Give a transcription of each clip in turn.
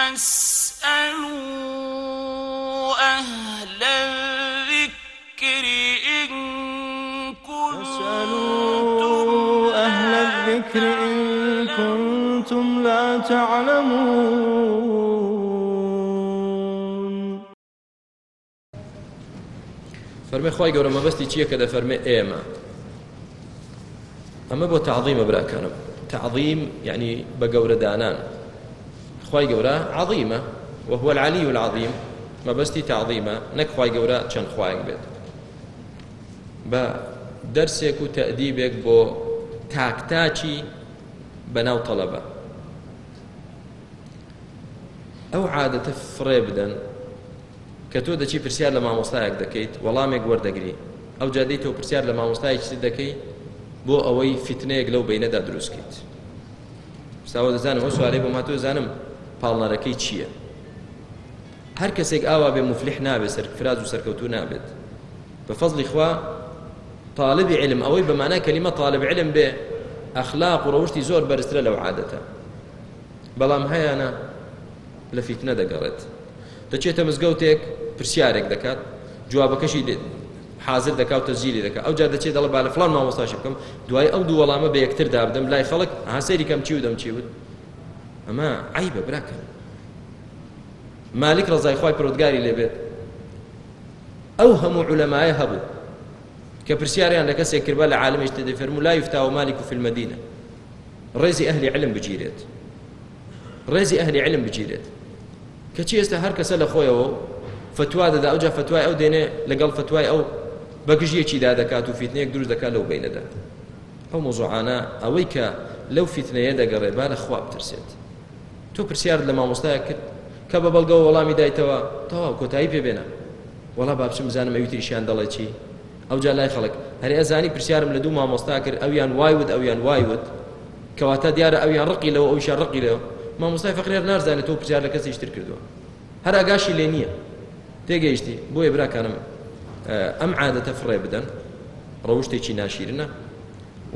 فاسألوا أهل الذكر إن كنتم أهل الذكر إن كنتم لا تعلمون. فەرمێ خی گەورە مەبەستی چییە کە دەفەرمێ ئێمە ئەمە بۆ تعظیمە براکانم تعظیم یعنی بە گەورەدانان خی گەورە عظیمە. وهو العلي العظيم مەبەستی تعظیمە. نەک خی گەورە چەند خوایەک بێت. بە دەرسێک و تەدیبێک بۆ تاکتاچی بەناو تەڵەبە ئەو عادەتە فڕێ بدەن کە تۆ دەچی پرسیار لە مامۆستایەک دەکەیت وەڵامێک وەردەگری. ئەو جادەی تۆ پرسیار لە مامۆستایەکی چ دەکەی بۆ ئەوەی فتنەیەک لەو بینەدا دروستکەیت. ساوە دەزانم ئەو سوارەی بۆ ماتۆ زانم پاڵنەرەکەی چییە؟ هەر کەسێک ئاوا بێ مفلح نابێت سەر فراز و سەرکەوتو نابێت. بە فەزلی خوا طالبی علم ئەوەی بەمانە کەلیمە طالب علم بێ ئەخلاق و ڕەوشتی زۆر بەرزترە لەو عادەتە. بەڵام هەیەە لە فیتنە دەگەڕێت. دەچێتە مزگەوتێک پرسیارێک دەکات جوابەکەشی حاضر دەکات تەزیلی دەکات. ئەو جا دەچێت دەڵە با لە فلان مامۆستاشی بکەم دوای ئەو دوو وەڵامە بە یەکتر دابدەم لای خەڵک هاسەری کەم چی و دەم چی وت ئەمە عیبە براکەن مالک ڕزای خی پرۆدگاری لێبێت ئەو هەموو علەمایە هەبوو کە پرسیاریان لە کەسێک کرد لە عالمش دەفەرمو لا يفتاوە مالك في المدينة ڕێزی ئەهلی علم بگیرێت. ڕێزی ئەهلی علم بگیرێت. کەچی ئێستا هەر کەسە لە خۆیەوە فتوا دەدا ئەوجا فتوای ئەو دێنێ لەگەڵ فتوای ئەو بەگژیەکیدا دەکات و فیتنەیەک دروست دەکات لەو بینەدا. ئەو مۆزوعانە ئەوەی کە لەو فیتنەیە دەگەڕێ با لە خوا بترسێت تۆ پرسیار لە مامۆستایە کرد کە بە بەڵگەوە وەڵامی دایتەوە تەواو کۆتایی پێبێنە وەڵا بابچم بزانم ئەوی تریشیان دەڵێ چی؟ ئەو جا لای خەڵک. هەر ئەزانی پرسیارم لە دوو مامۆستا کرد ئەویان وایوت ئەویان وایوت کەواتە دیارە ئەویان ڕقی لەوە ئەویشان ڕقی لەوە. مامۆستای فەقرێر نازانێت تۆ پرسیار لە کەسی تر کردووە. هەر ئاگاشی لێ نییە. تێگەیشتی بۆیە براکانم ئەم عادەتە فڕێ بدەن. ڕەوشتێکی ناشیرنە.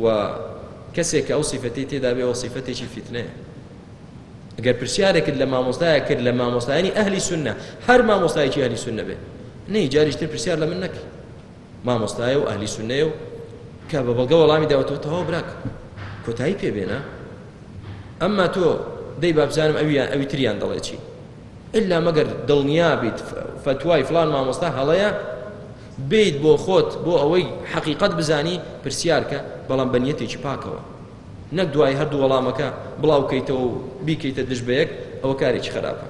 و کەسێک ئەو سیفەتی تێدا بێ و سیفەتێکی فیتنەیە. ئەگەر پرسیارێکت لە مامۆستایە کرد لە مامۆستایانی ئەهلی سنە هەر مامۆستایەکی ئەهلی سنە بێ. نەی جاریشتر پرسیار لە من نەکە مامۆستایە و ئەهلی سنەیە و کە بە بەڵگە وەڵامی داوەتەوە تەواو براک. کۆتایی پێبێنە ئەمما تۆ دەی بابزانم ئەویان ئەوی تریان دەڵێ چی إلا مەگەر دڵنیا بیت فتوای فلان مامۆستا هەڵەیە بیت بۆ خۆت بۆ ئەوەی حقیقت بزانی پرسیارکە بەڵام بەنیەتێکی پاکەوە. نەک دوای هەردوو وەڵامەکە بڵاوکەیتەوە و بیکەیتە دژ بەیەک ئەوە کارێکی خراپە.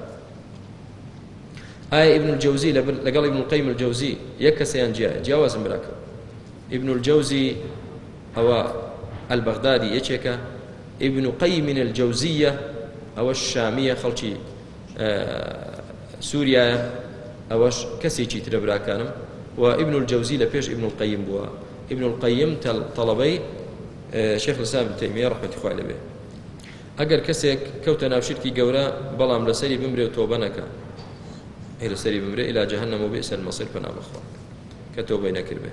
ئایا ابن الجوزي لەگەڵ ابن القيم الجوزي یەک کەسەیان جیا جیاوازم براکە. ابن الجوزي ئەوە البغدادي یەکێکە. ابن قيم الجوزية ئەوە شامیە خەڵکی سووریا ئەوەش کەسێکی ترە براکانم. و ابن الجوزي لە ابن القيم بووە. ابن القيم طلبەی شيخ الإسلام ابن تيمية رحمة الله عليه. کەسێک کەوتە ناوشرکی گەورە بەڵام لەسەری بمرێ و تۆبە نەکە لەسەری بمرێ إلى جهنم وبئس المصير فنا بخوا كتوبة نكر به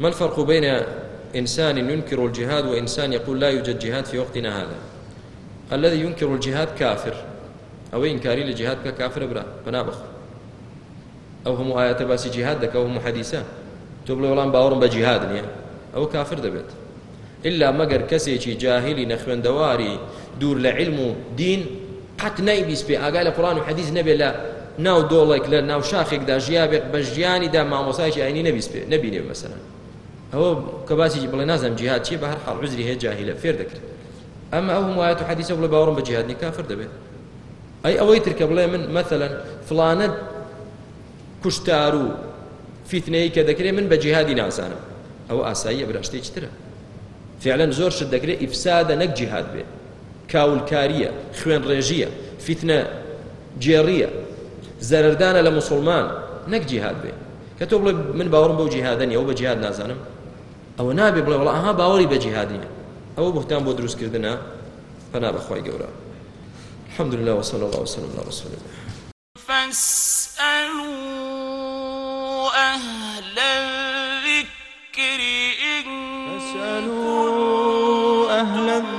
ما الفرق بين إنسان ينكر الجهاد وإنسان يقول لا يوجد جهاد في وقتنا هذا؟ الذي ينكر الجهاد كافر. أو إنكاري للجهاد ككافر برا. فنابخ أو هم آيات باسي جهاد أو هم حديثا تبلو ولان باورم بجهاد يعني أو كافر دبت إلا مقر كسيشي جاهلي نخوان دواري دور لعلم دين قەت نایبیس پێ ئاگای لە قڕان و حەدیث نەبێت لە ناو دۆڵێک لە ناو شاخێکدا ژیابێت بە ژیانیدا مامۆسایکی ئاینی نەبیست پێ نبینێ مەسەرە ئەوە کە باسی بڵێ نازم جیهات چی بە هەر حاڵ عزری هەیە جاهلە فێر دەکرێت. ئەمە ئەو هەموایەت و حەدیثە بڵێ باوەڕم بە جیهادنی کافر دەبێت. ئەی ئەوەی ترکە بڵێ من مثلا فلانە کوشتار و فیتنەیە کە دەکرێت من بە جیهادی نازانم. ئەو ئاساییە براشتێکی ترە. فعلا زۆر شت دەکرێت ئیفسادە نەک جیهاد بێ. کاولکاریە خوێن ڕێژیە فیتنە جێڕیە زەردانە لە مسلمان نەک جیهاد بێ. من باوەڕم بەو جیهادنی ئەو بە جیهاد نازانم. ئەوە نابێ بڵێ وڵ ئەها باوەڕی بە جیهادیە ئەوە بوختان بۆ دروستکردنە فنا بەخوای گەورە. الحمد لله وصلى الله وسلم على رسول الله